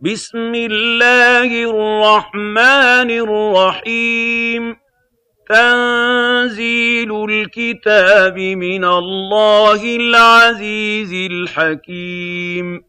بسم الله الرحمن الرحيم. تنزيل الكتاب من الله العزيز الحكيم.